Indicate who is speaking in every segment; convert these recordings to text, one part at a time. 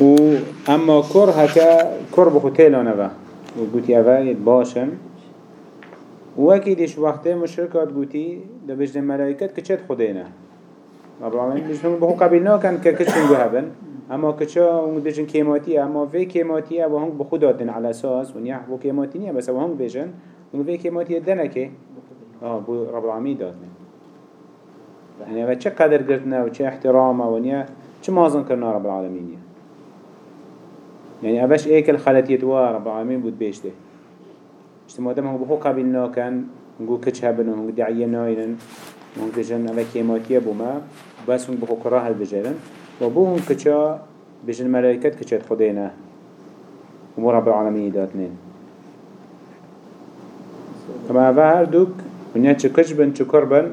Speaker 1: و اما كر هكا كر بخو تيلانا با و قوتي اوه باشن وكي ديش وقته مشركات قوتي ده بجد ملايكات كچت خدينا رب العالمين بجد بخو قبلنا كان كچن قو هبن. اما كچا ونگ بجن كيماتي اما في كيماتي و هنگ بخو داتن على أساس ونيح بو كيماتي نيا بس و هنگ بجن ونگ في كيماتي دنكي آه بو رب العالمين داتن يعني و چه قدر قرتنا و چه احترامه ونيا چه مازن کرنا رب العالمين يعني أبش إيك الخلاتيت وا رب العالمين بود بيشته اجتماع دم هو بحو قبلنا كان نقول كتش هبن ونقول دعية ناينن ونقول جن أبا كيماتية بوما بس ونقول بحو كراها البجرن وبوهم كتشا بجن ملايكات كتشات خدينا ومو رب العالمين داتنين طبعا هذا دوك ونيا تشكش بن تشكر بن؟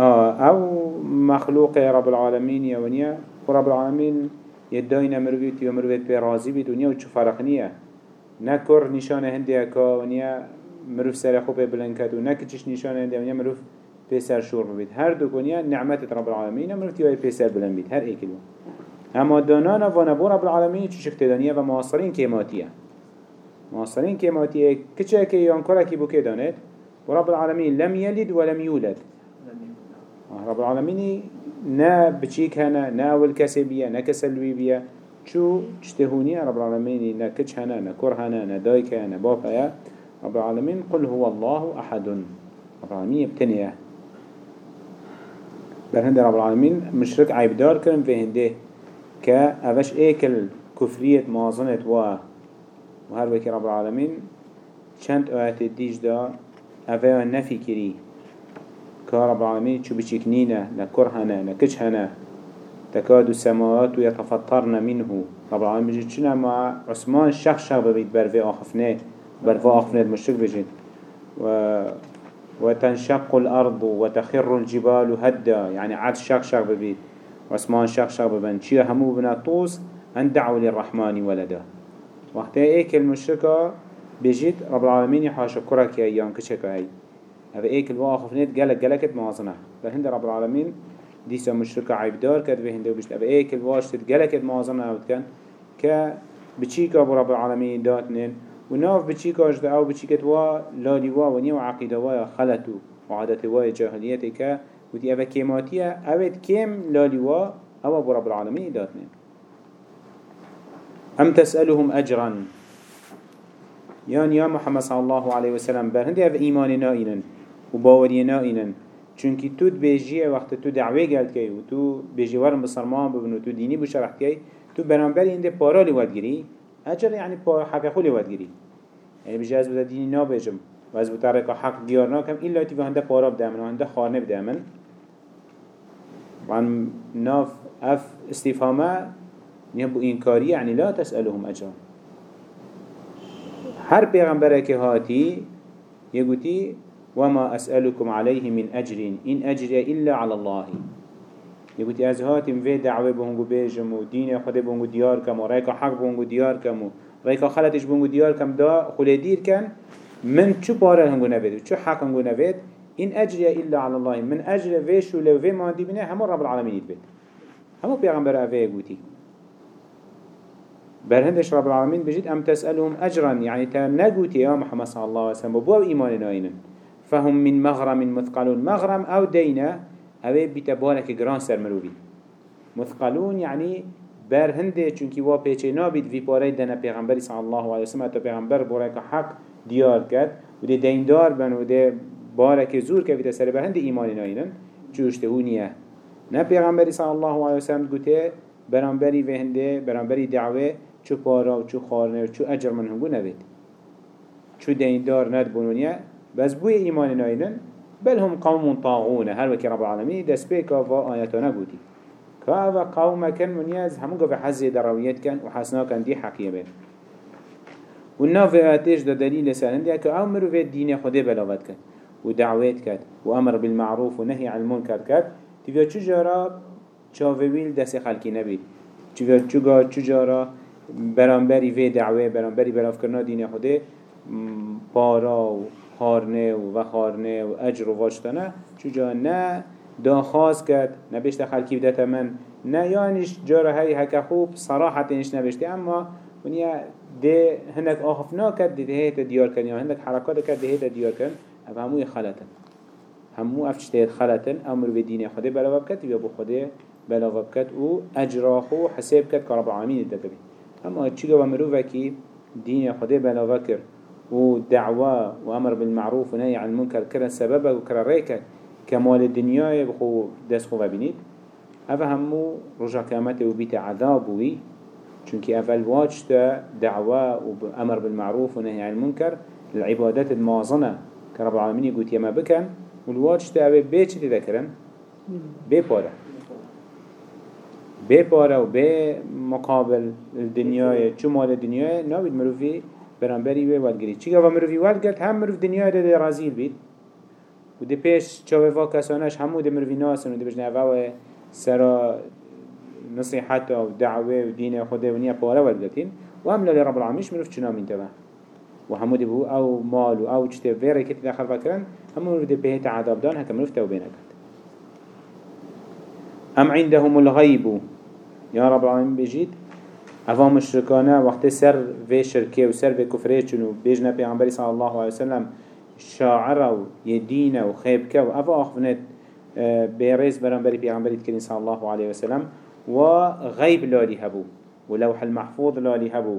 Speaker 1: آه أو مخلوق رب العالمين يا ونيا ورب العالمين يداين مرويت يا مرويت برازي بدنيا وشو فرق نية نكر نشان هندي أكا ونيا مروف سر خوب بلنكت ونكتش نشان هندي ونيا مروف بيسر شور ببيت هر دو كونيا نعمة رب العالمين مروف تيوي بيسر بلن بيت هر ايكلو اما دانانا ونبو رب العالمين چو شكت دانيا ومواصلين كيماتيا مواصلين كيماتيا كچه كي ينكرا كي بو دانت ورب العالمين لم يلد ولم يولد رب العالمين نا بچيك هنا نا بيا نا كسلوي بيا شو اجتهوني رب العالمين نا كتش هنا نا كر هنا نا دايك هنا باب هيا رب العالمين قل هو الله أحد. رب العالمين يبتنيه بل هند رب العالمين مشرك عيب دار كرن في هنده كأفش ايكل كفرية مازنة و وهر بكي رب العالمين چند آيات ديج دا أفا نفي كري كرب العالمين شو بشكنينا نكرهنا نكشهنا تكاد السماوات يتفطرن منه. رب العالمين مع عثمان شخ شخ ببيت برفي آخفنه برفي آخفنه المشرك بجد و وتنشق الأرض وتخر الجبال هدا يعني عاد شخ شخ ببيت عثمان شخ شخ ببن شيا همو بنا طوس؟ أن دعوا للرحمن ولدا. وقتها ايك المشركة بجد رب العالمين يحاشا كرك يا أيام كشك هاي هذا ايك الواقف نت قالك قالك موازنة فهند رب العالمين ديسا مشركة عيبدار كد بهند وبشت هذا ايك الواش قالك موازنة أو كان ك بتشيك ابو رب العالمين داتنين وناف بتشيك اجد أو بتشيكت وا لالي وا ونيا وعقيدة وا خلتو وعادة وا جاهليتك ودي أبا كيماتية أبد كيم لالي وا أو أبو رب العالمين داتنين أم تسألهم أجرا؟ يعني يا محمد صلى الله عليه وسلم بر هندي أف إيمان نائنا وباوري نائنا چونکی تو بیجیه وقت تو دعوه گلد که و تو بیجی ورم بسرمان ببن و تو دینی بشرح که تو برانبر اینده پارا لیواد گیری. اجر یعنی پار حق خو لیواد یعنی بیجی از بوده دینی نا بیجم و از بوده حق دیار ناکم. ایلا تی هنده پارا بدامن و خانه بدامن وعن ناف اف استفهامه نبو إنكاري يعني لا تسألهم أجرا هر پیغمبره که هاتی يقولي وما أسألكم عليه من أجر إن أجري إلا على الله. يقولي از هاتم في دعوه بهنگو بيجم و دين خود بهنگو ديار كم و حق بهنگو ديار كم و ريكا خلتش بهنگو ديار كم دا خلي دير كان من چو باره هنگو نبيد و حق هنگو نبيد إن أجري إلا على الله من أجر فيش و لو في ماندي بنا همو رب العالمين يتبت همو پیغمبر أفه يقولي برهندش رب العالمين بجد أم تسألهم أجرا يعني تنقوتي يا محمد صلى الله عليه وسلم وبوا إيمان ناينا فهم من مغرم مثقلون. مغرم أو دينا أو بتبالك جران سر مروبي. مثقلون يعني برهنده چونكي وا پیچه نابید وی پاره دنا پیغمبری صلی الله علیه وسلم تا پیغمبر باره حق دیار کرد. و ده دیندار بن و ده باره زور که ویده سر برهنده ایمان ناینن. جوشته هونیه نه پیغمبری صلی الله علیه وسلم گوته برانبری وهنده برانبری دعوه چو پارا و چو خارنه و چو اجر من هنگو نبید. چو دیندار ند بونونیه بس بوی ایمان ناینن بل هم قوم طاغونه هر وكي رب العالمين دست بيكا و آياتنا بودي كاوا قوم كان منياز همون قف حزي درويت كان وحسنا كان دي حقية بين والناف آتش دا سالن دي اكو آمر في الدين خده بلاوت كان ودعوات كان وامر بالمعروف ونهي عن المنكر كان تبقى چو جارا چاوویل دست خلقی نبید. چو جارا برانبری وی دعوه برانبری براف کرنا دین خوده پارا و خارنه و خارنه و اجر و واجتنه چجا نه دا خواست کرد نه بشت خلکی بدت من. نه یانش جاره های هکا خوب صراحتش نبشته. اما ونیا ده هندک آخف ناکد ده هیت دیار کن یا هندک حرکات کد ده هیت دیار کن اما هموی خلطن. همو افشته خلطن امر به دین خدا بلاغ بکد یا بو خدا بلاغ بکد و اجراخو حساب کد که رب العالمین دکبی اما چی گوه مروفه کی دین خدا بلاغ کرد؟ و دعوة وأمر بالمعروف ونهي عن المنكر كرا سببه وكرا ريكا كمال الدنيا بخو دست خو ببينيت أفا رجع كامته وبيت عذاب وي. چونك أفا الواجت دعوة وأمر بالمعروف ونهي عن المنكر. العبادات الموازنة كرب العالمين يقول يما بكن. والواجت أفا بيتش تذكرن بي بارا بي بارا وبي مقابل الدنيا شو مال الدنيا نابد مروفي برانبری وی ولگری چی که مروفی ولگرد هم مروف دنیا ده ده رازیل بید و ده پیش چاوه وا کسانش همو ده مروفی ناسن و ده بجنه اوه سرا نصیحت و دعوه و دین خود و نیا پاره ولگتین و هم لالی رب العالمینش مروف چنا من تبه و همو ده بو أو مال و أو چته ویره کتی داخل فکرن همو مروف ده بهت عذاب دان هکا مروف توبه نکد ام عندهم الغيب يا رب العالمين بجيد اوه مشرکانه وقت سر و شرکه و سر و کفره چونو بیجنه پیغمبری صلی الله علیه وسلم شاعر و یدین و خیبکه و اوه آخفنت آه، بیریز برانبری پیغمبری تکرین صلی الله علیه وسلم و غیب لالی هبو و لوح المحفوظ لالی هبو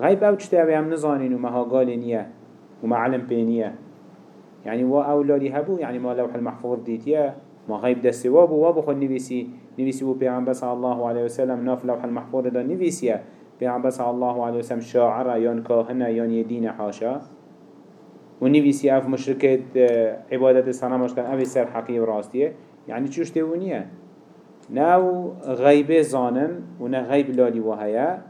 Speaker 1: غیب أو چطه اوه هم نزانین و مهاقال نیه و معلم بینیه يعني و أو لالی هبو يعني ما لوح المحفوظ ديتيه ما غيب دستي. وابو وابو خد نبيسي نبيسي بو پیغمبر صلى الله عليه وسلم ناف لوح المحفوظ دا نبيسيه پیغمبر صلى الله عليه وسلم شاعر يان كاهنة يان يدين حاشا. و نبيسي اف مشركة آه، عبادت صنمش كان اوي سر حقي وراستيه يعني چوش تيونيه ناو غيب زانن و نا غيب لالي وهيا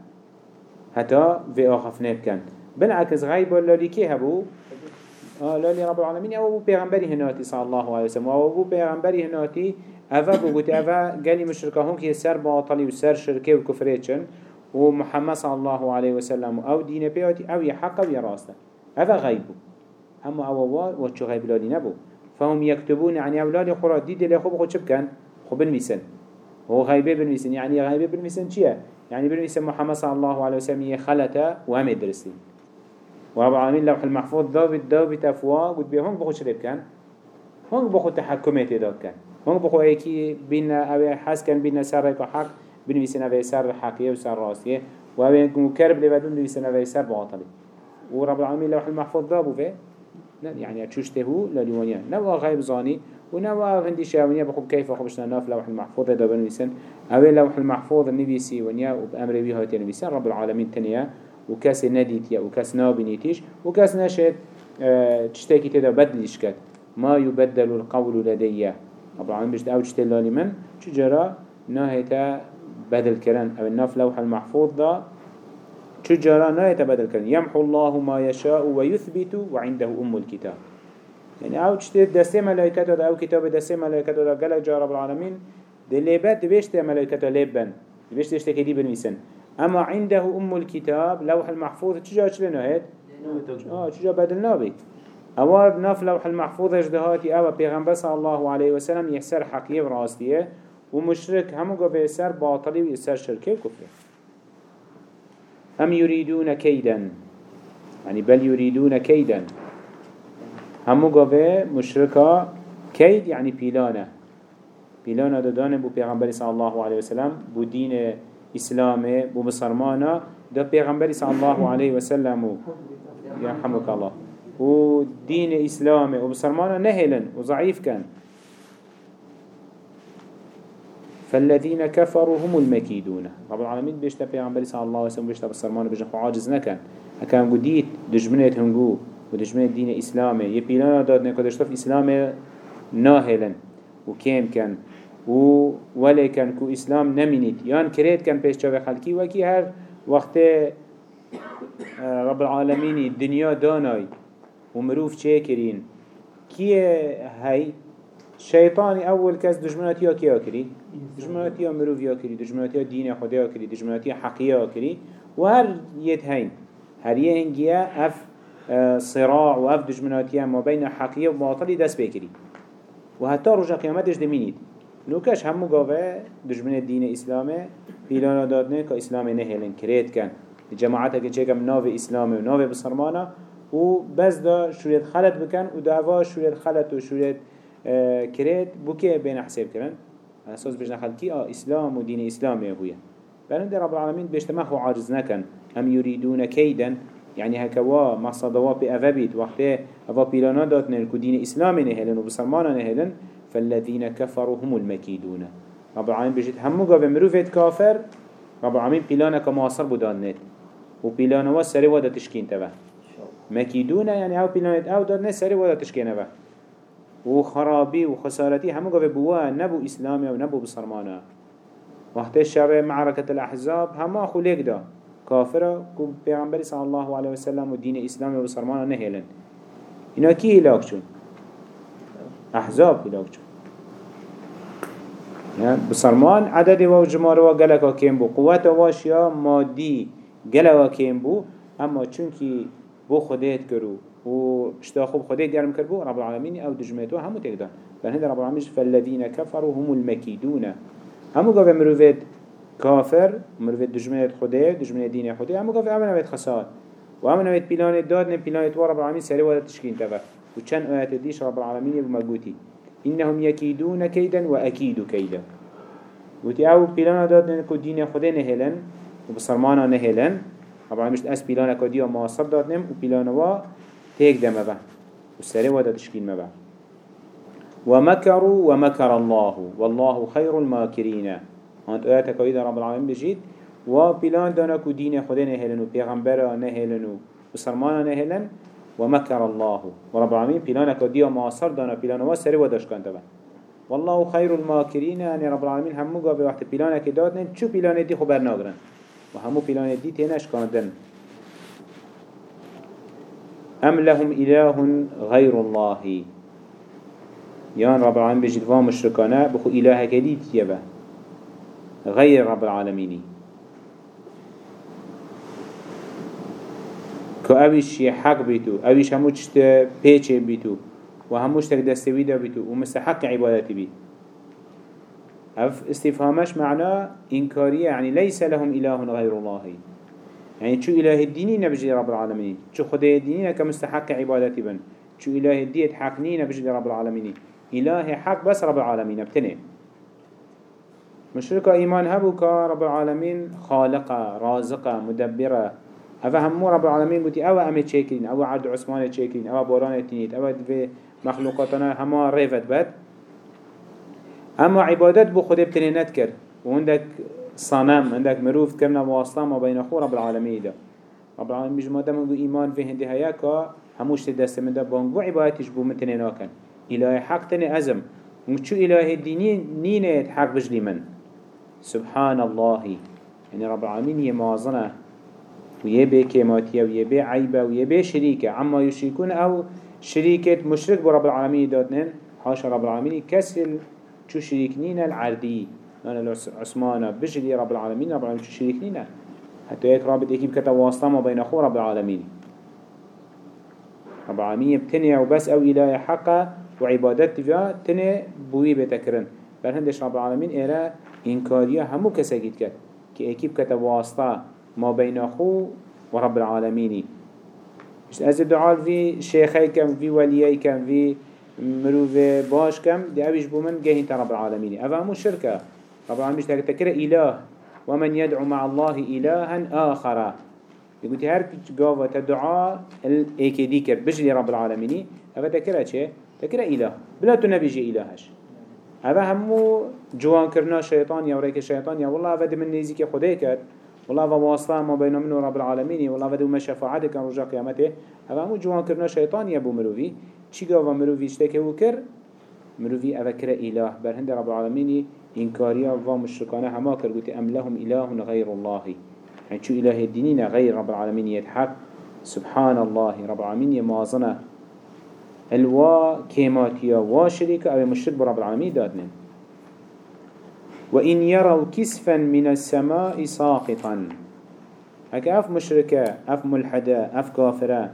Speaker 1: حتى في آخف نبكن بالعكس غيب لالي كي هبو؟ آه لالي رب العالمين أو بو پیغمبری هناتي صلى الله عليه وسلم. أو بو پیغمبری هناتي اوه بو گوتي اوه قالي مشركه هون كي سر باطلي و سر شركه و كفره چن و محمد صلى الله عليه وسلم أو دين بياتي أو يحق أو يراسته اوه غيبو أما أو و چو غيب لالي نبو. فهم يكتبون يعني أولاد خورا ديد اللي خوب خود شبكن خو بنويسن هو غيبه بنويسن يعني غيبه بنويسن چيه؟ يعني بنويسن محمد صلى الله عليه وسلم يخلته وهم درسين ورب العالمين لوح المحفوظ ضابط ضابط أفواه قد بيهم بخو شرب كان. هم بخو تحكمات داد كان. هم بخو أيكي بينا أو حس كان بينا سر ريكو حق بنويسن أو سر حقية و سر راسية. و أو ينكم كرب لبدون بنويسن أو سر باطلي. ورب العالمين لوح المحفوظ ضابو فيه يعني تشوشته لا ليوانيا نوا غيب زاني ونوا هندي شاونيا بخو كيف خبشنا ناف لوح المحفوظ دا بنويسن أو لوح المحفوظ النبيسي ونيا وبأمر بيها تنويسن رب العالمين تنيا. وكاس نديتيا وكاس نابنيتيش وكاس نشد آه تشتكي تدا بدلش كد ما يبدل القول لدي. رب العالمين بجد أو تشتلالي من چجرا ناهيتا بدل كرن أو الناف لوح المحفوظ دا. چجرا ناهيتا بدل كرن يمحو الله ما يشاء ويثبت وعنده أم الكتاب. يعني أو تشتت دسته ملائكته دا أو كتاب دسته ملائكته دا. قلق جا رب العالمين دي ليبات دبشت ملائكته ليبن دبشت اشتكي دي بنويسن أما عنده أم الكتاب لوح المحفوظ تجا شلون هاد؟ آه تجا بدل نابي أوار ناف لوح المحفوظ اجدهاتي أو بيغمبر صلى الله عليه وسلم يحسر حقية براستيه ومشرك همو قبل يسر باطلي ويسر شركة وكفر أم يريدون كيدا؟ يعني بل يريدون كيدا. همو قبل مشركة كيد يعني بيلانا بيلانا دادان بو صلى الله عليه وسلم بو دين إسلامه بو بسرمانا دا پیغمبر صلى الله عليه وسلم يرحمك الله. و دين إسلامه و بسرمانا نهلن و ضعيف كان فالذين كفروا هم المكيدون رب العالمين بيشتا پیغمبر صلى الله عليه وسلم بيشتا بسرمانا بيشتا عاجز نكن هكام قديت دجمنت هنگو و دجمنت دين إسلامه. يبيلانا داد نكدشتف إسلامه ناهلن وكيم كان و ولی کن کو اسلام نمینید. یان کرید کن پیش چاوه خلکی وکی هر وقت آه، رب العالمین دنیا دانای و مروف چه کرین. کیه هی؟ شیطانی اول کس دجمناتی ها کیا کری؟ مروف یا کری؟ دجمناتی ها دین خدا کری؟ دجمناتی ها حقیه ها کری؟ و هر یت هین. هر یه هنگیه اف آه، صراع و اف دجمناتی ما بین حقیه و باطلی دست بکری. و حتی رجا قیامتش دمینید. نوكش همو قاوه دجمن الدين إسلامي بيلانا دادنه كا إسلامي نهيلن كريت كان جماعتا که چه کم ناو اسلامي و ناو بسرمانا و بس دا شوريت خلط بكن و دعوا شوريت خلط و شوريت آه، كريت بوكي بين حساب كرن أساس بجنا خلقي آه اسلام و دين اسلامي هويا بلند رب العالمين بيشتمخ عاجز نكن ام يريدون كيدا يعني هكوا مقصدوا بأفبيت وقته أفا بيلانا داتنا كو دين إسلامي نهلن وبسرمانا نهلن فالذين كفروا هم المكيدون. رب العالمين بجد همو قابل مروفيت كافر رب العالمين بيلانا كماصر بدانت و بيلانا وسري ودا تشكين تبا مكيدون يعني أو بيلانا أو دانت سري ودا تشكين تبا و خسارتي همو قابل بوا نبو إسلامي و نبو بسرمانا وقت الشر معركة الأحزاب هما أخو ليك دا كافرة كو بيغنبري صلى الله عليه وسلم و دين إسلامي و بسرمانا نهيلن إنا كي هلاك شون؟ أحزاب هلاك شون. بسرمان عدد و جمار و گلکا کم بو. قوت واش یا مادی گلکا کم بو. اما چونکی بو خودت کرو و اشتا خوب خودت گرم کر بو رب العالمین أو دجمتو همو تقدر بل هند رب العالمين فالذين كفروا هم المكيدون همو قاف مروفيت كافر مروفيت دجمنت خوده دجمنت دين خوده همو قاف امن اويت خسار و امن اويت بلان دادن بلان اتوار رب العالمين سري ودا تشكين تبا و چند آيات ديش رب العالمين يبو مقوتي إنهم يكيدون كيدا وأكيد كيدا. وتي أو بيلانا دادن كو دين خده نهلن وبصرمانا نهلن. طبعا مش أس بيلانا كو ديو معاصر دادنم و بيلانا وا تيك دم با والسري ودا تشكين مبا ومكروا ومكر الله والله خير الماكرين. هانت آياتك وإذا رب العالمين بجيت وبيلان دانا كو دين خده نهلن و بيغمبرا نهلن و بصرمانا نهلن ومكر الله. ورب العالمين بيلانا كو ديو معاصر دانا بيلانا وا سري ودا شكان تبا. والله خير الماكرين يعني رب العالمين همو قابل وقت بلانه كدادن شو بلانه دي خبر ناقرن وهمو بلانه دي تيناش كاندن أم لهم إله غير الله؟ يان رب العالمين بجد وام مشركانا بخو إله كديد يبا غير رب العالمين كو أويش حق بيتو أويش همو تشت بيچه بيتو و هموش تك دستوي دا بيتو و مستحق عبادتي بيت اف استفهامش معناه إنكارية يعني ليس لهم إله غير الله يعني شو إله الديني نبجي رب العالمين شو خدي الديني كمستحق عبادتي بن شو إله الدين حقني نبجي رب العالمين إله حق بس رب العالمين بتنين مشرك إيمان هبوك رب العالمين خالقة رازقة مدبرة هذا هم رب العالمين قلت أو أمي تشيكين أو عبد عثمان تشيكين أو بوران تنيت أو في مخلوقاتنا هما ريفت بد اما عبادت بو خود بتنه نتكر وعندك صنم عندك مروف كرنا واسطة ما بين أخو رب العالمين ده رب العالمين بيجمع دم إيمان في هندي هياكا هموش تدست من ده بانگو عبادتش بو متنه ناكن إله حق تنه أزم وشو إله الديني نينه حق بجلي من سبحان الله يعني رب العالمين يمازنه ويبي كيماتيا ويبي عيبه ويبي شريكه عما يشركون أو شريكة مشرك برب العالمين داتنين حاشا رب العالمين كسل شو شريكنين العردي أنا عثمانة بجري رب العالمين رب العالمين شو شريكنين حتى هيك رابط اكيب كتا واسطة ما بين أخو رب العالمين رب العالمين بتنيا وبس أو إله حقا وعبادت فيها تنيا بوي بتكرن بل هندش رب العالمين إيرا إنكاريا همو كساكيت كت كي اكيب كتا واسطة ما بين أخو ورب العالمين. از دعال في شيخي كم في وليي كم في مروف باش كم دي اوش بومن جهين رب العالمين. اوه همو شركة. رب العالمين تكر إله. ومن يدعو مع الله إلها آخر. يقول هر قاوة تدعاء الايكي كر بجلي رب العالمين. اوه تكره چه؟ تكره إله. بلا تنبيجي إلهش. اوه همو جوان كرنا شيطان يا وريك الشيطان يا والله اوه من نيزيك خده كر والله واسطة ما بين من رب العالمين والله ودو ما شفاعتك رجاء قيامته هذا مو جوان كرنا شيطان يبو مروفي چي قاوا مروفي اشتكي وكر مروفي أذكر إله بل هند رب العالمين إنكاريا ومشركانا هما كرقوتي أم لهم إله غير الله. يعني شو إله الدينين غير رب العالمين يتحق سبحان الله رب العالمين يمازنا الوا كيماتيا وشريك أو مشرك برب العالمين دادنين وإن يروا كسفا من السماء ساقطا. هكا أف مشركة أف ملحدة أف كافرة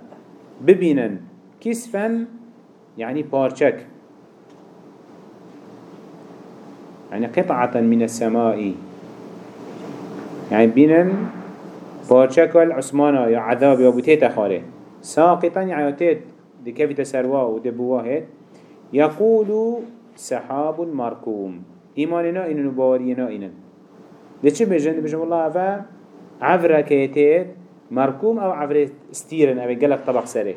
Speaker 1: ببينا كسفا يعني بارشك. يعني قطعة من السماء. يعني بينن بارشكل عثمانا يا عذاب يا بوتيت خاره ساقطا يعني تيت دي كيف تسروا ودبواه يقول سحاب مركوم. إيماننا إنن ده چه بجن؟ بجن والله أفا عفرة كيتيت مركوم أو عفرة ستيرن أو قلق طبق سري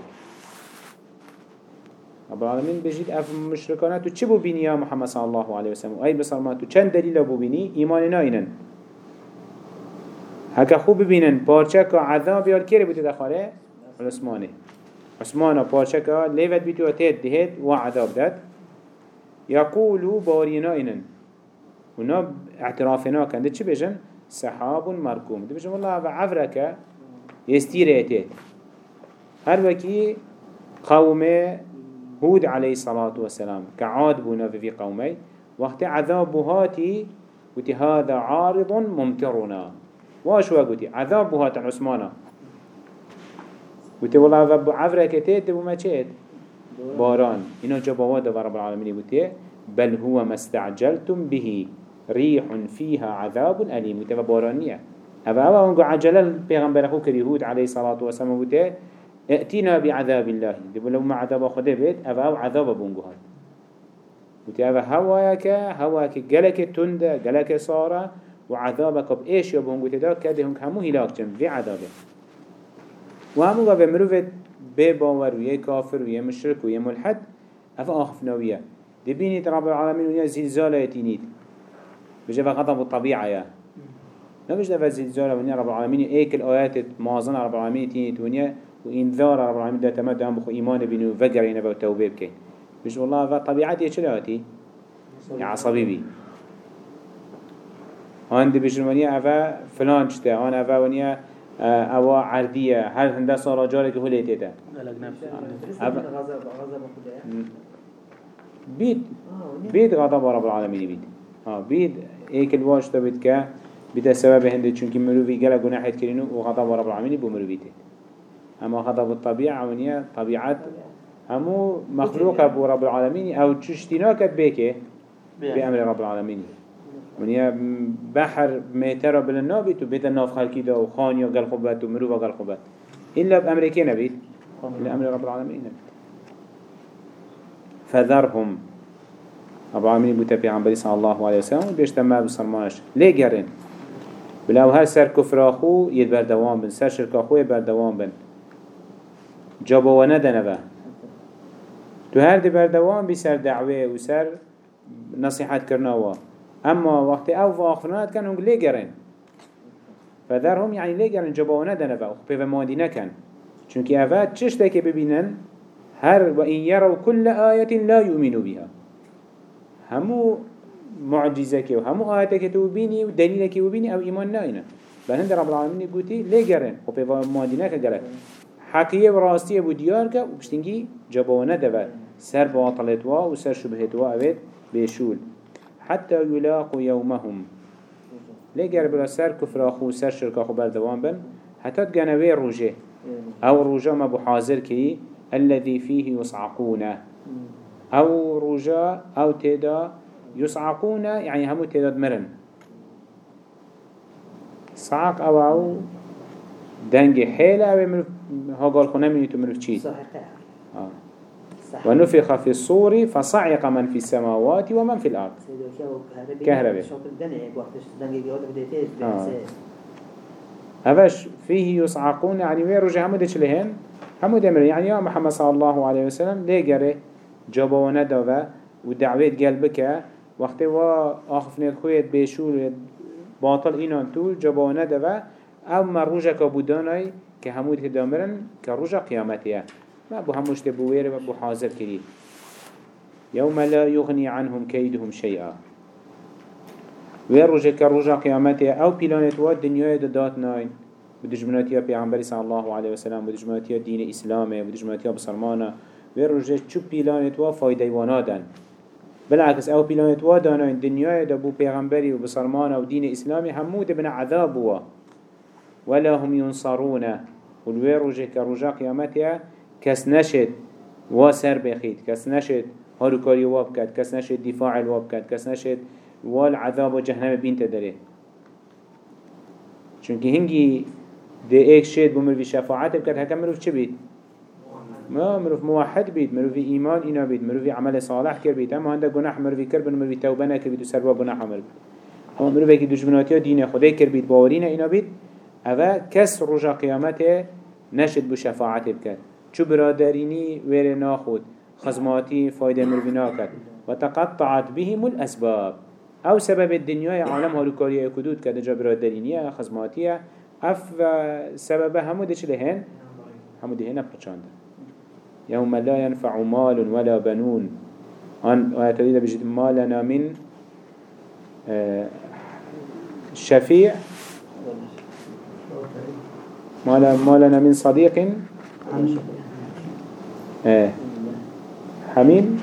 Speaker 1: رب العالمين بجد أف مشركانا تو چه بو بيني يا محمد صلى الله عليه وسلم؟ أي بسرما تو چند دليل بو بيني إيماننا إنن هكا خوب ببینن پارچه که عذاب یاد کره بوده دخاره؟ عثمانه. عثمانه پارچه که لیوت بیتو تید دهید و عذاب داد. يقولوا بارينا إنن ونا اعترافنا كان ده بجن سحاب مركوم ده بجن والله عفرك يستيريتي هر وكي قوم هود عليه الصلاة والسلام. كعاد بونا في قومي. وقت عذاب هاتي وتي هذا عارض ممترنا واش وقتي عذاب هات عثمانا. وتي والله عفرك تيت وما چيت باران. إنه جبوات رب العالمين. وتي بل هو ما استعجلتم به. ريح فيها عذاب أليم. وتبا بارانية أبا أبا أنقو عجل البيغمبر أخوك اليهود عليه الصلاة والسلام وتي ائتنا بعذاب الله. دي لو ما عذاب خده بيت أبا أو عذاب بونقو هاد وتي أبا هواك هواك قلك تند قلك صارة وعذابك بإيش يبونقو تدا كده هنك همو هلاك جن في عذابه. وهمو قبل مروفت بباور ويه كافر ويه مشرك ويه ملحد أفا آخف نوية. دي بيني رب العالمين ويه زلزالة يتينيد بجا غضب الطبيعة يا. نمش دفع زلزالة ونيا رب العالمين ايك الآيات مازن رب العالمين تينيد ونيا وإنذار رب العالمين ده تمد هم بخو إيمان بينو وفقر ينبا وتوبه بكين بيش والله فطبيعتي چلاتي يا عصبي بي. بيشن ونيا أفا فلان شتا. هان أفا ونيا أوا عردية. هل هنده صار جارك هو ليتيتا بيت. بيت غضب رب العالمين بيت. ها بيت ايك الواش تبت كا بدا سبب هنده چونك مروفي قلق گناحيت كرينو وغضب رب العالمين بو مروفيته أما غضب الطبيعة ونيا طبيعة همو مخلوق أبو رب العالمين أو تشتيناكت بيكي بأمر رب العالمين. ونيا بحر ميتر بالنابي تو بيت الناف خلقي دا وخانيا قل خبت ومروفا قل خبت إلا بأمريكا نبيت إلا أمر رب العالمين نبيت. فذرهم. رب العالمين بوتا پیغمبری صلى الله عليه وسلم بيشتما بسرمانش ليه گرن بلاو هر سر كفر اخو يد بردوان بن سر شرك اخو يد بردوان بن جابا و ندنبه تو هر دي بردوان بي سر دعوه و سر نصيحات کرناوا اما وقت أو واقفنات كان هم ليه گرن فذرهم يعني ليه گرن جابا و ندنبه و خبه مادي نكن چونك اوه چشتك ببينن هر وإن يروا كل آية لا يؤمنوا بها همو معجزك وهمو آياتك توبيني ودليلك وبيني أو إيمان نائنا بل هند رب العالمين قوتي ليه قرن وبيبا مادينك قرن حقية وراستية بديارك وبشتنجي جبوانا دفع سر باطلتوا وسر شبهتوا أبد بيشول حتى يلاقوا يومهم ليه قرن بلا سر كفر أخو سر شرك أخو بردوان بن. حتى تقنوي روجه أو روجه ما بحاضر كي الذي فيه يصعقون أو رجاء أو تدا يصعقون يعني همو تدا مرن صعق أو أو دنج حيلة أو من هقال خنا من يتمرف شيء آه. ونفخ في الصور فصعق من في السماوات ومن في الأرض. كهرباء آه. هفش فيه يصعقون يعني وين رجع همو دش لهن همو دمر يعني يا محمد صلى الله عليه وسلم ليه جري جابا نداوه و دعوت قلبك وقتی و آخفنیت خویت بیشور باطل اینان طول جابا نداوه أو ما روژا که بودانای که همود هدامرن که روژا قیامتیه ما بو هموش تبوير بو حاضر كري يوم لا يغني عنهم كيدهم شيئا ويروجه كروجا قيامته أو بلانت واد دنيا دات ناين بدجمناتيا بيعنبري صلى الله عليه وسلم بدجمناتيا دين اسلامه بدجمناتيا بسرمانه و روژه چو پیلانت وا فایده وأنا دن بالعکس أو پیلانت وا دانا این دنیای دا بو پیغمبری و بسرمان و دین اسلامی همو ده بنا عذاب وا. ولا هم ينصرون والوی روژه که روژه قیامتیا کس نشد وا سر بخید. کس نشد هارو کاری واب کد کس نشد دفاع الواب کد کس نشد والعذاب وجهنم بين تدري چونك هنگي ده ايك شيد بمر في شفاعت بكت هكا مروف چه بيت؟ ما مروف موحد بيت مروف ايمان اينا بيت مروف عمل صالح كر بيت. اما هنده گناح مروف كربن مروف توبه نكر بيت و سروا گناح عمل بيت. اما مروف اكي دجمناتي دين خده كر بيت باورين اينا بيت. اوه كس رجا قيامته نشد بو شفاعت بكت چو برادريني وير ناخد خزماتي فايدة مروفي ناكد وتقطعت بهم الأسباب. أو سبب الدنيا عالم هالوكاريا كدود كده جا برادرينية خزماتية اف سبب همو ديش لهن همو دي هنا بچاند يوم لا ينفع مال ولا بنون. أن آيات بجد مالنا من آه، شفيع. مالنا من صديق. آه، حميم.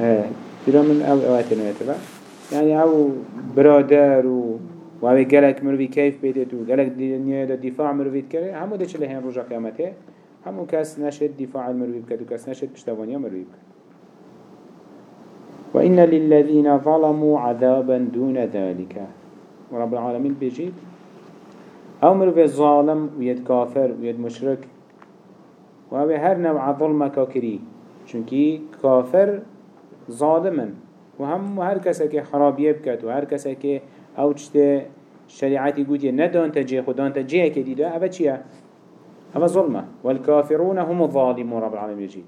Speaker 1: آه، ترى من أو اوات نواتبا يعني أو برادر و و گلک مروی کیف بیده تو. گلک دنیا دا دفاع مروی کرده همو ده چله هن رجا قیامته همو کس نشد دفاع المروی بکد و کس نشد پشتوانیا مروی بکد وإن للذين ظلموا عذابا دون ذلك. ورب العالمين بيجيب أو مروي ظالم ويد كافر ويد مشرك وهو هر نوع ظلم كاكري چونكي كافر ظالما وهم هر كسا كي خرابيه وهر كسا كي أو چته شريعتي قوتي ندان تجيه خدان تجيه كديده اوه چيه؟ اوه ظلمة. والكافرون هم الظالمون رب العالمين يجيد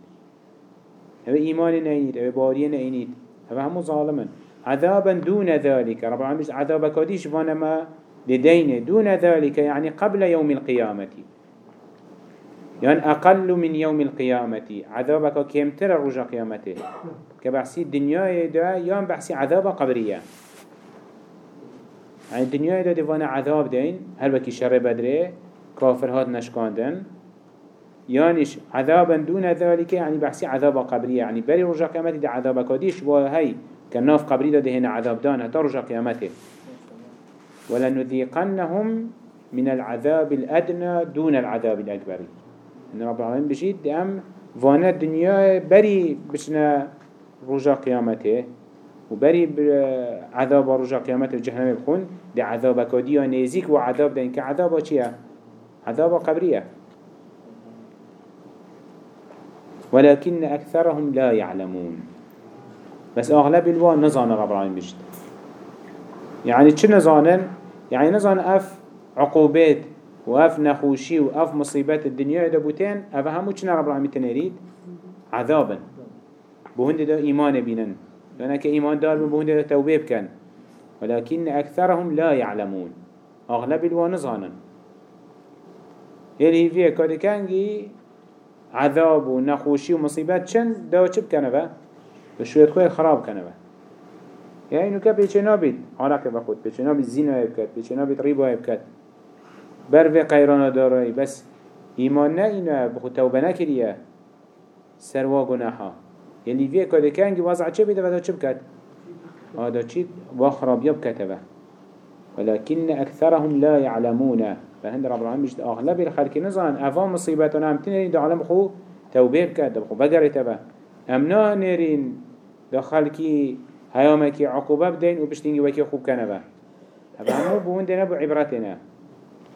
Speaker 1: اوه إيمان نينيد اوه بارية نينيد. اوه هم ظالمن عذابا دون ذلك. رب العالمين عذابا كديش فانما لدين دون ذلك يعني قبل يوم القيامة. يعني أقل من يوم القيامة. عذابك كم ترى رجع قيامته؟ كبحسي الدنيا دا يوم بحسي عذاب قبرية. يعني الدنيا دا ديوانا عذاب دين. هل وكي شر بدره؟ كافر هاد نشكاندن. يانش عذابا دون ذلك يعني بحسي عذاب قبرية يعني بري رجع قيامته دا عذاب كديش وهي كناف قبري دا دهنا عذاب دان هتا رجع قيامته. ولنذيقنهم من العذاب الأدنى دون العذاب الأكبر. إن رب العالمين بجيد دام وأنا الدنيا بري بشنا رجع قيامته وبري عذاب رجع قيامته الجهنم بخون دي عذاب كوديا نيزيك وعذاب دين كعذاب چيا عذاب قبرية. ولكن أكثرهم لا يعلمون. بس أغلب الوان نظان رب العالمين بجد يعني چه نظانن؟ يعني نظان أف عقوبات وأف نخوشي وأف مصيبات الدنيا دا بوتين أفا همو چنا رب العالمين تنريد؟ عذابا بهند دا إيمان بينن لأنك إيمان دار بهند دا توبيب كان ولكن أكثرهم لا يعلمون. أغلب الوانظانا يلي فيه كده كانجي عذاب ونخوشي ومصيبات چن دا چب كنبه بشوية خوية خراب كنبه يعني إنه كا بيچه نابد علاقه بخود بيچه نابد زينه يبكت بيچه نابد ريبا يبكت بر قيرانا داري بس إيمان نه إنه بخود توبه نكريه سروا گناحا يلي فيه كده كانجي وضع چه بيده وده چه بكت هذا چيت وخراب يبكتبه ولكن أكثرهم لا يعلمون فهند رب العالمين مجد أغلب الخلق نظان أفا مصيبتنا هم تنرين دا عالم خو توبه بكت بخو بقرتبه أمنا نرين دا خلقي هيامكي عقوبة بدين وبشتيني وكي خوب كنبه هذا همو بوين دينا بو عبرتنا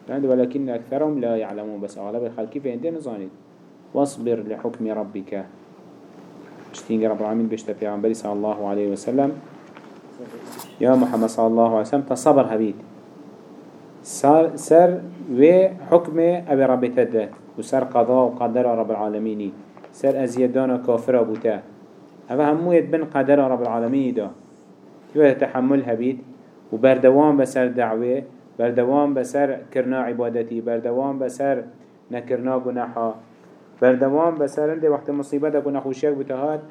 Speaker 1: ولكن أكثرهم لا يعلمون بس أغلب الخلق في عندنا نظاني واصبر لحكم ربك بشتيني رب العالمين بشتا في عمبالي صلى الله عليه وسلم يا محمد صلى الله عليه وسلم تصبر هبيد سر و حكم أبي ربي تده وسر قضاء وقدر رب العالمين سر أزيدان كافر أبوتا هذا همو يتبن قدر رب العالمين ده تيوه تحمل هبيد وبردوان بسر دعوه بردوان بسر كرنا عبادتي بردوان بسر نكرنا جناحا بردوان بسر انده وقت مصيبتك ونخوشيك بتهات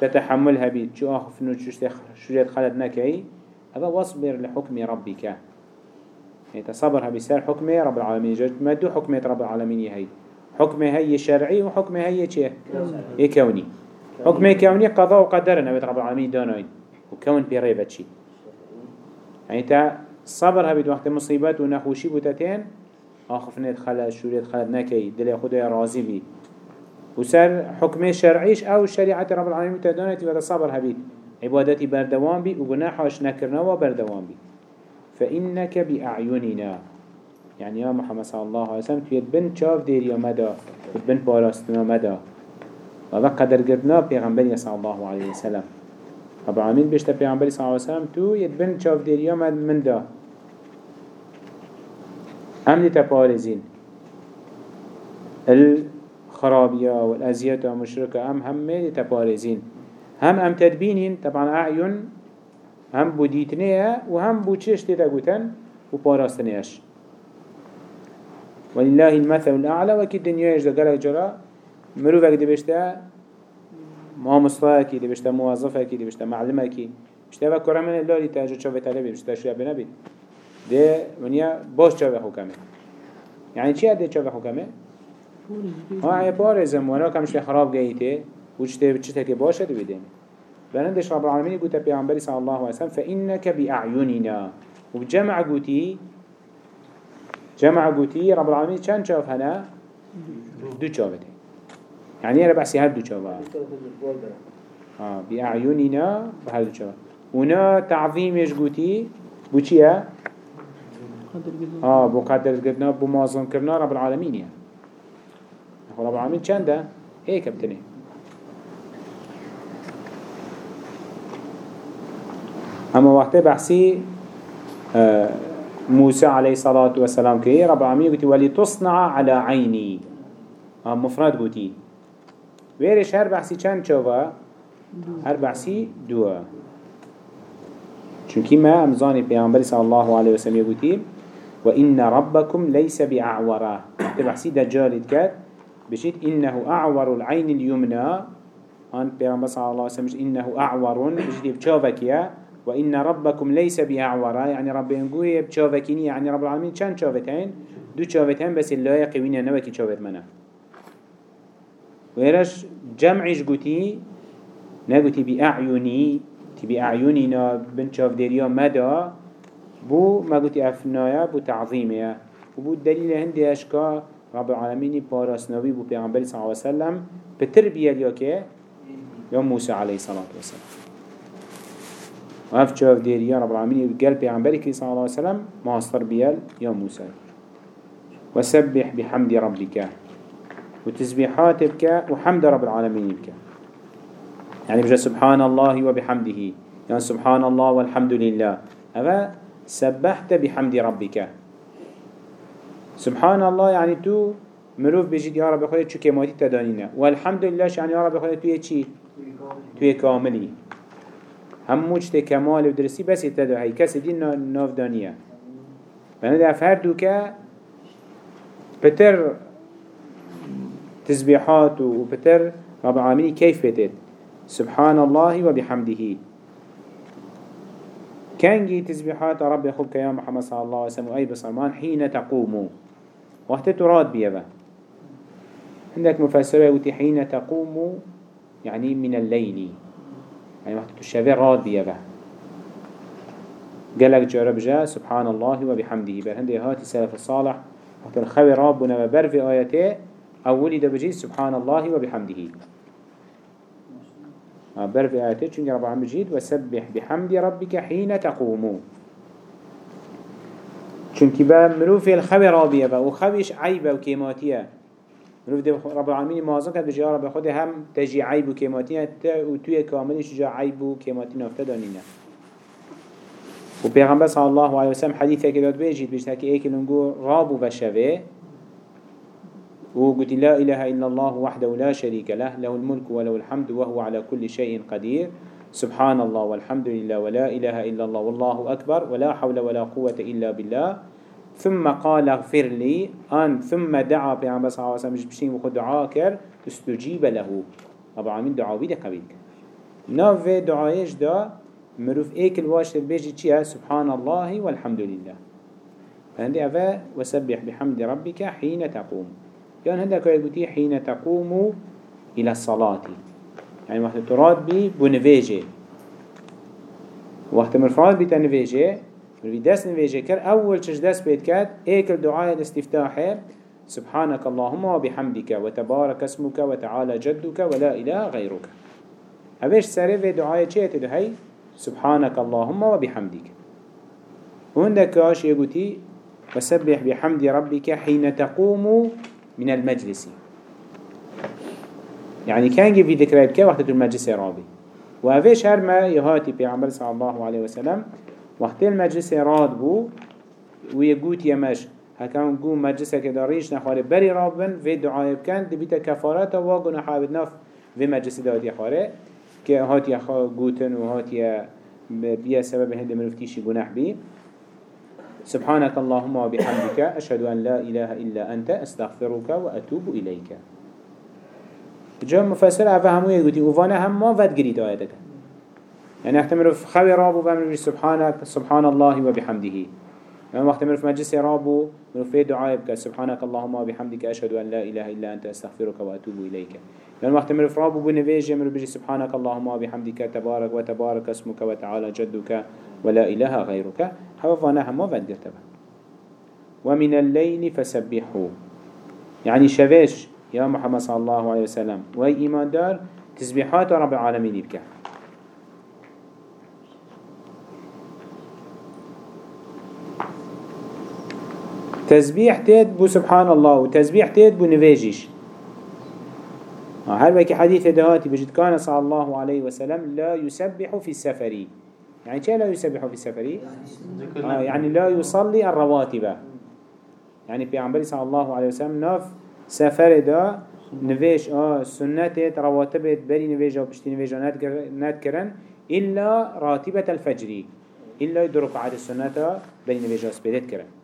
Speaker 1: تتحمل هبيد شو آخف نو شو جد خلد نكي هذا واصبر لحكم ربك يعني تصبر هبي سر حكم رب العالمين. جد ما دو حكمة رب العالمين هي حكمة هي شرعي وحكمة هي چه هي كوني. حكمة كوني قضاء وقدر نبي رب العالمين دانوين وكون بيريبت شي يعني تا صبر هبي وقت مصيبات ونخوشي بوتتين آخف نت خلد شوريت خلد نكي دل خدا راضي بي. وسر حكمه شرعيش أو شريعة رب العالمين تدانتي ولا صبر هبيت عبادتي بردوان بي وجناحش نكرنا وبردوان بي. فإنك بأعيننا. يعني يا محمد صلى الله عليه وسلم تيد بن شاف دير يا مدى بن باراستنا مدى وهذا قدر قدنا بيغنبري صلى الله عليه وسلم رب العالمين بيشتا بيغنبري صلى الله عليه وسلم تو يد بن شاف دير يا من دا هم لتبارزين الخرابية والأزيات والمشركة هم هم لتبارزين هم هم تدبينين طبعا أعين هم بوديتنيه وهم بوچش تتاقوتن وباراستنيش ولله المثل الأعلى وكي الدنيا يجد قلق جرا. مروفك دي بشتا ما مصلاكي دي بشتا موظفكي دي بشتا معلمكي بشتا وكرا من الله دي تاجو شوفة تلبي بشتا شوية بنبي دي منيا باش شوفة حكمه يعني چي هده شوفة حكمه؟ ها اي بارزم وأنا كمش خراب جايته وچته که باشه دي بدين بلندش رب العالمين قلت بيعنبري صلى الله عليه وسلم فإنك بأعيننا. وبجمع قوتي جمع قوتي رب العالمين كان شاف هنا دو شافته يعني أنا بحسي هل دو شافه آه بأعيننا بهل دو شافه ونا تعظيم يش قوتي؟ بوشيا آه بقدر قدنا بمازن كرنا رب العالمين يعني. رب العالمين كان ده؟ هيك بتني اما وقت بحثي آه، موسى عليه الصلاة والسلام كي رب العالمين قلت ولي تصنع على عيني آه، مفرد قلتي ويرش هر بحثي چند شوفا هر بحثي دوا چونكي ما امزاني پیغمبر صلى الله عليه وسلم يقولي وإن ربكم ليس بأعورا تبحثي دجال كات بشيت إنه أعور العين اليمنى أن پیغمبر صلى الله عليه وسلم إنه أعور بشيت بشوفك يا وإن ربكم ليس بأعورا يعني رب ينقوه بشاوكيني يعني رب العالمين چند شاوتين دو شاوتين بس اللي يقوين نوكي شاوت منا ويرش جمعش قوتي نقوتي بأعيني تي بأعيننا بن شاف ديريا مدى بو ما قوتي أفنايا بو تعظيميا. وبو الدليل هندي أشكا رب العالمين باراسنوي بو پیغمبر صلى الله عليه وسلم بتربية اليوكي يوم موسى عليه الصلاة والسلام. وهف شاف دير يا رب العالمين قال بيعنبري صلى الله عليه وسلم ما أصطر بيال يا موسى وسبح بحمد ربك وتسبيحات بك وحمد رب العالمين بك يعني بجا سبحان الله وبحمده يعني سبحان الله والحمد لله هذا سبحت بحمد ربك سبحان الله يعني تو مروف بجد يا رب خودت شو كماتي تدانينا والحمد لله يعني يا رب خودت تو يچي تو كاملي هموش ته کمال و درستی بس تدو هی کسی دین ناف دانیه بنا ده هر دو که بتر تسبيحات وبتر رب العالمين كيف بتت سبحان الله وبحمده كانجي تسبيحات رب يخبك يا محمد صلى الله عليه وسلم أي بصرمان حين تقوموا وقت تراد بيبا عندك مفسرة وتي حين تقوموا يعني من الليل. يعني وقت تشافي راد بيبه قالك جارب جا سبحان الله وبحمده. برهنده هاتي سلف الصالح. وقت الخوي ربنا وبر في آياته أولي دبجي سبحان الله وبحمده. بر في آياته چونك رب العالمين بجيد وسبح بحمد ربك حين تقوموا چونك با مروف الخوي رابيه وخويش عيبه وكيماتيه مروف ده رب العالمين مازن كد بجي رب خود هم تجي عيب و كيماتين و توي كاملش جا عيب و كيماتين افتا دانينا و پیغمبر صلى الله عليه وسلم حديثة كداد بيجيد بيجتاكي ايكي لنقو رابو بشوه. وقلت لا إله إلا الله وحده لا شريك له له الملك وله الحمد وهو على كل شيء قدير سبحان الله والحمد لله ولا إله إلا الله والله أكبر ولا حول ولا قوة إلا بالله. ثم قال اغفر لي أن ثم دعا بيعمل صلى الله عليه وسلم بشين وخد دعا كر استجيب له. رب العالمين دعا بيده قبيل ناف دعايش دا مروف ايك الواش البيجي چيا سبحان الله والحمد لله فهندي أفا وسبح بحمد ربك حين تقوم. يعني هنده كوية حين تقوم إلى الصلاة. يعني وقت تراد بي بنفيجي وقت مرفراد بي في دست نویجه أول چش دست ايك الدعاء الاستفتاح سبحانك اللهم وبحمدك وتبارك اسمك وتعالى جدك ولا إله غيرك هفش سره في دعاية چه تدو هاي سبحانك اللهم وبحمدك وهندك اش يقولي وسبح بحمد ربك حين تقوم من المجلس يعني كان في ذكرى بك وقت المجلس رابي وهفش هرما يهاتي بيعمر صلى الله عليه وسلم وقت المجلس راد بو ويقول يمش هكذا قوم مجلسه كده ريش نخواره. بري رابن في دعاء بكن دبيت كفارات واقنا حابد نف في مجلس دادي خاره که هاتي خا قوتن و هاتي بيا سبب هند مروفتيشي گناح بي سبحانك اللهم وبحمدك أشهد أن لا إله إلا أنت أستغفرك وأتوب إليك جا مفسر أفهمو يقولي وفانا هم ما فد قريد آياتك يعني احتمل في خوي رابو فمن سبحانك سبحان الله وبحمده. يعني وقت في مجلس رابو من في دعاء سبحانك اللهم وبحمدك أشهد أن لا إله إلا أنت أستغفرك وأتوب إليك. يعني وقت في رابو بنفيج من بيجي سبحانك اللهم وبحمدك تبارك وتبارك اسمك وتعالى جدك ولا إله غيرك. حوفانا هم وفد ومن الليل فسبحه يعني شفيش يا محمد صلى الله عليه وسلم. وي إيمان دار تسبيحات رب العالمين بك تسبيح تيد بو سبحان الله وتسبيح تيد بو نفاجيش هل بك حديث دهاتي بجد كان صلى الله عليه وسلم لا يسبح في السفر. يعني كيف لا يسبح في السفر؟ آه يعني لا يصلي الرواتب. يعني في عمبالي صلى الله عليه وسلم ناف سفر دا نویش آه سنت رواتب بری نویج و پشتی نویج ند کرن إلا راتبة الفجر. إلا در ركعات السنة بری نویج سبيدت کرن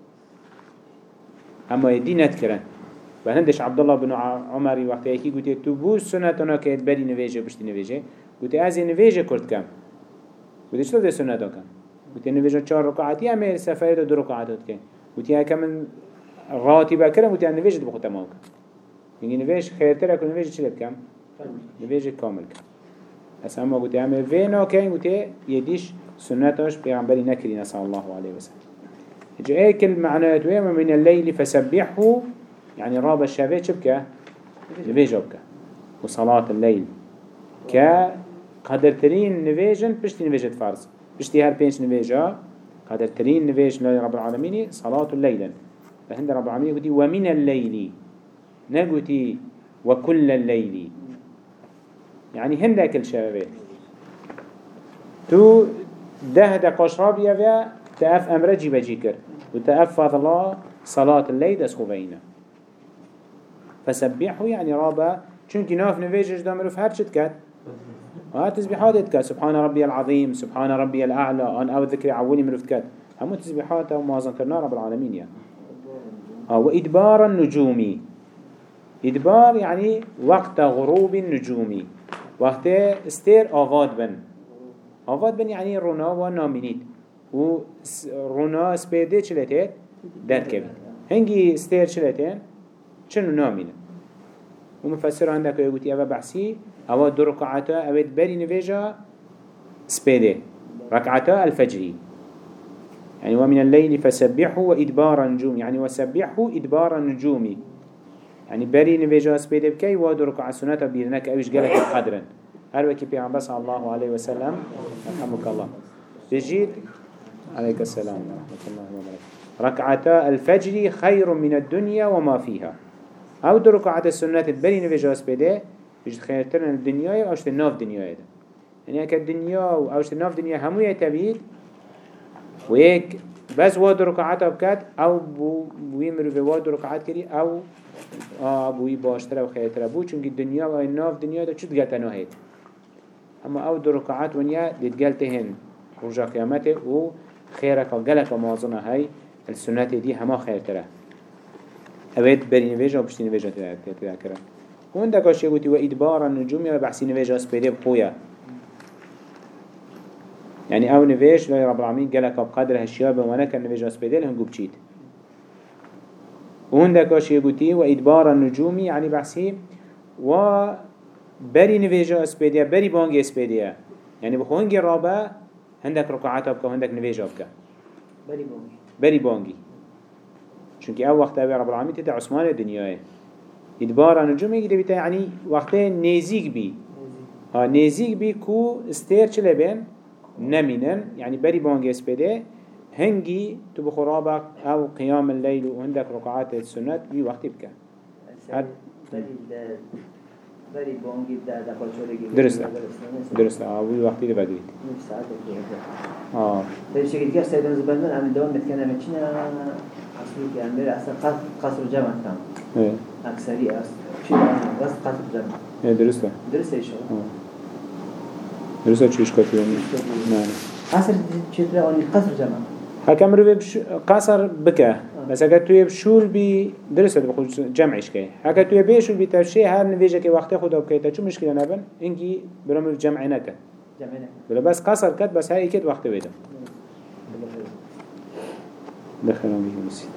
Speaker 1: أما يدي ند کرن فهندش عبد الله بن عمر وقت يكي قلت تو بو سنتنا كيت بری نویج و پشتی نویج قلت از نویج کرد کم. قلت شو ده سنة كم قلت نویج چهار ركعاتي أما سفر دا دو ركعات كم قلت يا كمن راتبة کرن قلت نویج دبخو تمام كم يعني نویش خیرتر اکن نویش چی بکم؟ نویش کامل کم. أصلا ما گوته همه وینا که گوته یدیش سنتاش پیغمبری نکرین صلی الله عليه وسلم جا ايكل معناه ويما من الليل فسبحه. يعني راب الشافعي شبكة نفيجة بك وصلاة الليل. ك قدر ترين نفيجن بشتي نفيجة فرض بشتي هر بينش نفيجة؟ قدر ترين نفيج رب العالمين صلاة الليل. فهند رب العالمين يقول ومن الليل. نقولي وكل الليل. يعني هندك الشباب تو ده دقاش رابيا تأف أمر جيب جيكر وتأف فضلا صلاة الليل دس خوبينا فسبحه يعني رابا چونك ناف نفيجش دامرو في هرشت كات ها تسبيحات كات سبحان ربي العظيم سبحان ربي الأعلى أن أو ذكر عوني مرفت كات همو تسبيحات ومازن كرنا رب العالمين يعني ها وإدبار النجومي إدبار يعني وقت غروب النجوم وقت استير آغاد بن. آغاد بن يعني رونا و نامينيت و رونا سبيده چلته در كبير هنگي استير چلته چنو نامينه ومفسر عندك يقول يا بحسي أو دو ركعتا أو بري نفيجا سبيده ركعتا الفجري يعني ومن الليل فسبحه وإدبار النجوم يعني وسبحه إدبار النجوم يعني بري نبيجا سبيد بكي وادو ركع بيرنك اوش قلت القدرن هل وكي بيعن صلى الله عليه وسلم رحمك الله. بجيد عليك السلام ورحمة الله وبركاته. ركعتا الفجر خير من الدنيا وما فيها. أو دو ركعة السنة بري نبيجا سبيد بجد خيرترن الدنيا أو اشت الناف دنيا ده. يعني هكا الدنيا أو اشت الناف دنيا همو يتبيد ويك بس وادو ركعتا بكات أو بويمرو في وادو ركعات كري أو آبوی باشترة و خیرتره بو چونکه دنیا و ناف دنیا دا چود گلتا ناهید أما أو دو رکعات ونیا دید گلته هن رجا قیامته و خیرک و گلک و مازنه های السنت دی همه خیرتره اوید بری نویجا و پشتی نویجا تیده کرن و اون دکاش گوتی و ادبار النجوم یا بحثی نویجا سپیده بخویا يعني أو نویج لا رب العالمين قالك بقدر هالشياب وأنا كان نویج سبيدل هنگو بچيت وهندكاش يقولي وإدبار النجوم يعني بحسي و بري نفيجا اسبيديا بري بانجي اسبيديا يعني بخونجي رابا هندك ركعات بك وهندك نفيجا بك بري بانجي بري بانجي چونك أو وقت أبي رب العالمين تدع عثمان الدنيا. إدبار النجوم يقول بيتا يعني وقت نيزيك بي. ها نزيك بي كو استير چله بين؟ نمينن. يعني بري بانجس بده هنگي تو بخرابك أو قيام الليل وعندك ركعات السنة بي وقت بك
Speaker 2: بری بانگی در دفعه چوری
Speaker 1: درسته درسته آه وی وقتی ده بگرید آه
Speaker 2: طيب شكل كيف سيدنا زبندون عم دوام متكنا متشنا أصلي كان بير أصلا قصر جمع
Speaker 1: إيه
Speaker 2: أكثرية أصلا شو بس قصر جمع
Speaker 1: إيه درسته
Speaker 2: درس إيش هو
Speaker 1: آه درسته چیش کتی نه
Speaker 2: قصر شترا أني قصر جمع
Speaker 1: هكا مروي بش قصر بكا بس هكا توي بشول بي درسته بخوش جمعش كي هكا توي بيشول بي تفشي هر نفيجة كي وقت خدا بكيتا شو مشكلة نبن؟ انكي برامل جمع
Speaker 2: جمعنا
Speaker 1: بلا بس قصر كت بس هاي كت وقت بيدا دخل به مسيد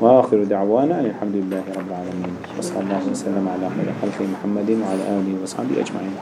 Speaker 1: وآخر دعوانا أن الحمد لله رب العالمين وصلى الله وسلم على خير خلق محمد وعلى آله وصحبه أجمعين